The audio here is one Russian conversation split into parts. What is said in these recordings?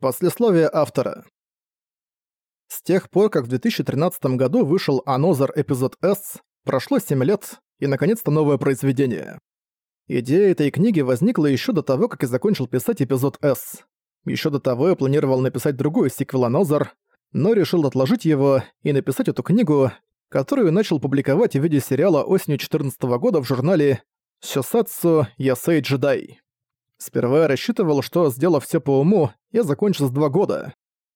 Послесловие автора. С тех пор, как в 2013 году вышел Another эпизод S, прошло 7 лет, и наконец-то новое произведение. Идея этой книги возникла еще до того, как я закончил писать эпизод S. Еще до того я планировал написать другой сиквел Another, но решил отложить его и написать эту книгу, которую начал публиковать в виде сериала осенью 2014 года в журнале «Сёсатсу Ясей Джедай». Сперва я рассчитывал, что, сделав все по уму, я закончу за два года.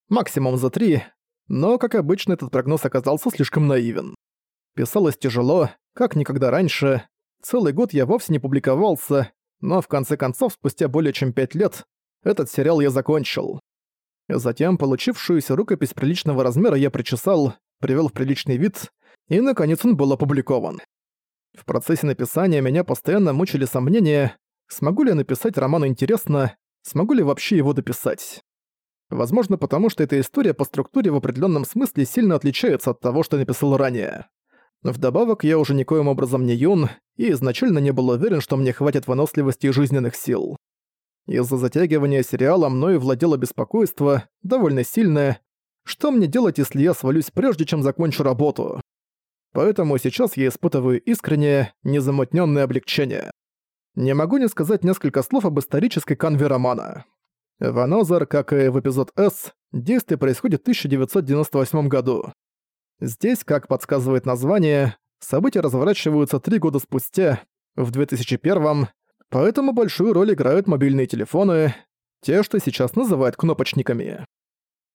Максимум за три, но, как обычно, этот прогноз оказался слишком наивен. Писалось тяжело, как никогда раньше. Целый год я вовсе не публиковался, но в конце концов, спустя более чем пять лет, этот сериал я закончил. Затем получившуюся рукопись приличного размера я причесал, привел в приличный вид, и, наконец, он был опубликован. В процессе написания меня постоянно мучили сомнения, смогу ли я написать роман интересно, смогу ли вообще его дописать. Возможно, потому что эта история по структуре в определенном смысле сильно отличается от того, что я написал ранее. Вдобавок, я уже никоим образом не юн, и изначально не был уверен, что мне хватит выносливости и жизненных сил. Из-за затягивания сериала мною владело беспокойство, довольно сильное, что мне делать, если я свалюсь прежде, чем закончу работу? Поэтому сейчас я испытываю искреннее, незамутнённое облегчение. Не могу не сказать несколько слов об исторической канве романа. Ванозар, как и в эпизод S, действие происходит в 1998 году. Здесь, как подсказывает название, события разворачиваются три года спустя, в 2001 поэтому большую роль играют мобильные телефоны, те, что сейчас называют кнопочниками.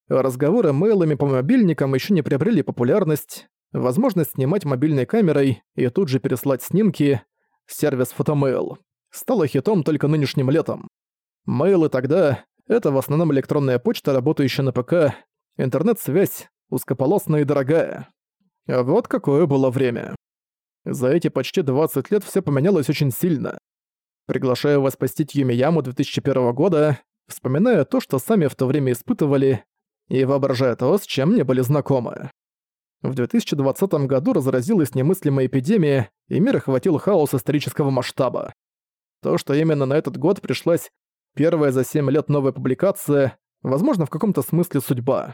Разговоры мейлами по мобильникам еще не приобрели популярность, возможность снимать мобильной камерой и тут же переслать снимки, сервис фотомейл, стала хитом только нынешним летом. Мейлы тогда — это в основном электронная почта, работающая на ПК, интернет-связь, узкополосная и дорогая. А вот какое было время. За эти почти 20 лет все поменялось очень сильно. Приглашаю вас посетить Юмияму 2001 года, вспоминая то, что сами в то время испытывали, и воображая то, с чем не были знакомы. В 2020 году разразилась немыслимая эпидемия, и мир охватил хаос исторического масштаба. То, что именно на этот год пришлась первая за 7 лет новая публикация, возможно, в каком-то смысле судьба.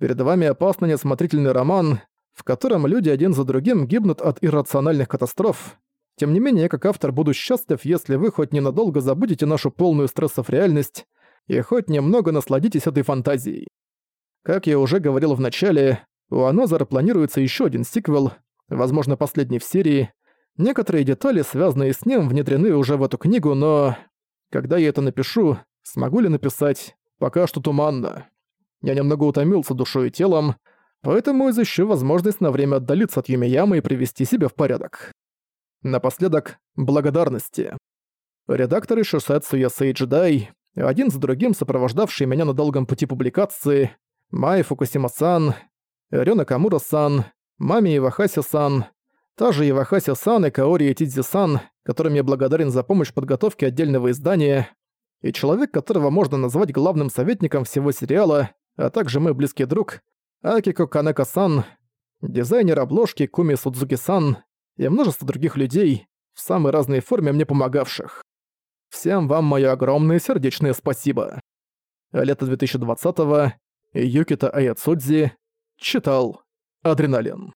Перед вами опасный несмотрительный роман, в котором люди один за другим гибнут от иррациональных катастроф. Тем не менее, как автор буду счастлив, если вы хоть ненадолго забудете нашу полную стрессов реальность и хоть немного насладитесь этой фантазией. Как я уже говорил в начале, у Анозара планируется еще один сиквел, возможно, последний в серии. Некоторые детали, связанные с ним, внедрены уже в эту книгу, но... Когда я это напишу, смогу ли написать, пока что туманно. Я немного утомился душой и телом, поэтому изыщу возможность на время отдалиться от Юмиямы и привести себя в порядок. Напоследок, благодарности. Редакторы Шусетсу Ясей Джедай, один за другим сопровождавшие меня на долгом пути публикации, Май Фукусима-сан, Рёна Камура-сан, Мами Ивахаси-сан, та же Ивахаси-сан и Каори Этидзи-сан, которым я благодарен за помощь в подготовке отдельного издания, и человек, которого можно назвать главным советником всего сериала, а также мой близкий друг, Акико Канека-сан, дизайнер обложки Куми Судзуки-сан и множество других людей, в самой разной форме мне помогавших. Всем вам моё огромное сердечное спасибо. Лето 2020-го Юкита Аяцудзи читал «Адреналин».